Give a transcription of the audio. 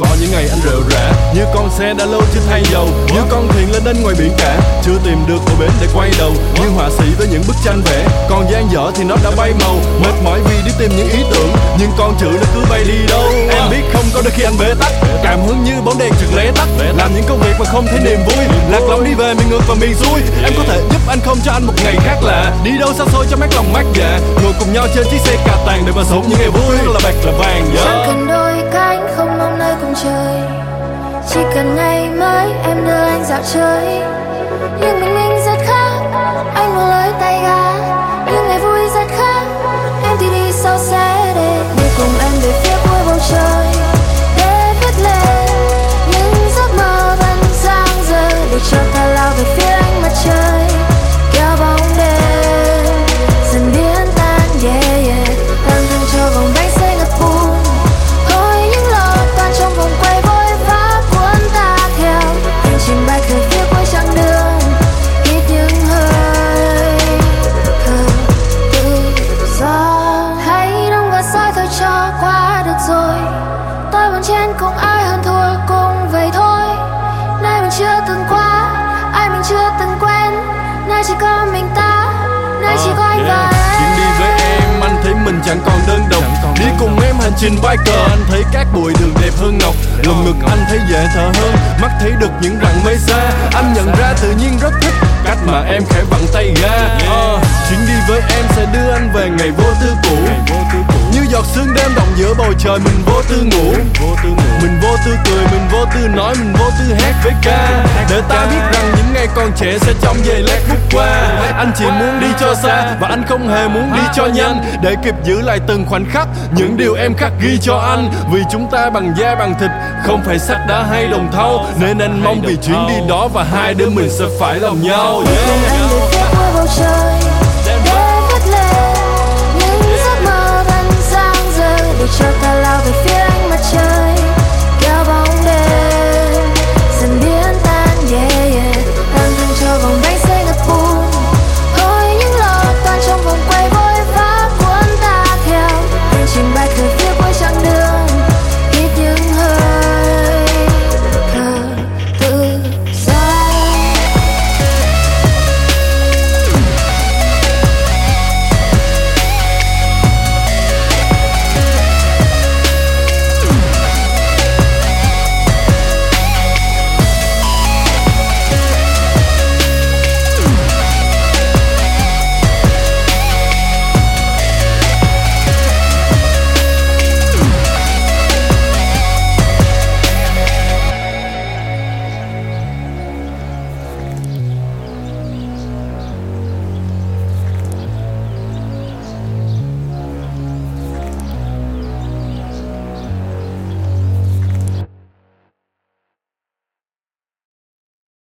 có những ngày anh rệu rã, như con xe đã lâu chưa thay dầu. Như con thuyền lên đến ngoài biển cả, chưa tìm được bờ bến để quay đầu. Như họa sĩ với những bức tranh vẽ, còn gian dở thì nó đã bay màu. Mệt mỏi vì đi tìm những ý tưởng, nhưng con chữ nó cứ bay đi đâu. Em biết không, có đôi khi anh bế tắc. Cảm hứng như bóng đèn trực lé tắt. Làm những công việc mà không thấy niềm vui. Lạc lõng đi về miền ngược và miền xuôi. Em có thể giúp anh không cho anh một ngày khác lạ. Đi đâu xa xôi cho mát lòng mát dạ. Ngồi cùng nhau trên chiếc xe cà tàng để mà sống những ngày vui. Là bạc là vàng dạo chơi. Nhưng mình Chen cùng ai hơn thua cùng vậy thôi. Nơi mình chưa từng qua Ai mình chưa từng quen. Nơi chỉ có mình ta Nơi chỉ có anh và em. Chuyến đi với em anh thấy mình chẳng còn đơn độc. Đi cùng em hành trình biker Anh thấy các bụi đường đẹp hơn ngọc. Lồng ngực anh thấy dễ thở hơn Mắt thấy được những rặng mây xa Anh nhận ra tự nhiên rất thích Cách mà em khẽ vặn tay ga Ờ, Chuyến đi với em sẽ đưa anh về ngày vô tư Như giọt sương đêm động giữa bầu trời Mình vô tư ngủ. Mình vô tư cười, mình vô tư nói Mình vô tư hát với ca. Để ta biết rằng những ngày còn trẻ sẽ trong về lát phút qua. Anh chỉ muốn đi cho xa Và anh không hề muốn đi cho nhanh. Để kịp giữ lại từng khoảnh khắc Những điều em khắc ghi cho anh. Vì chúng ta bằng da bằng thịt Không phải sắt đá hay đồng thau. Nên anh mong vì chuyến đi đó Và hai đứa mình sẽ phải lòng nhau. Yeah.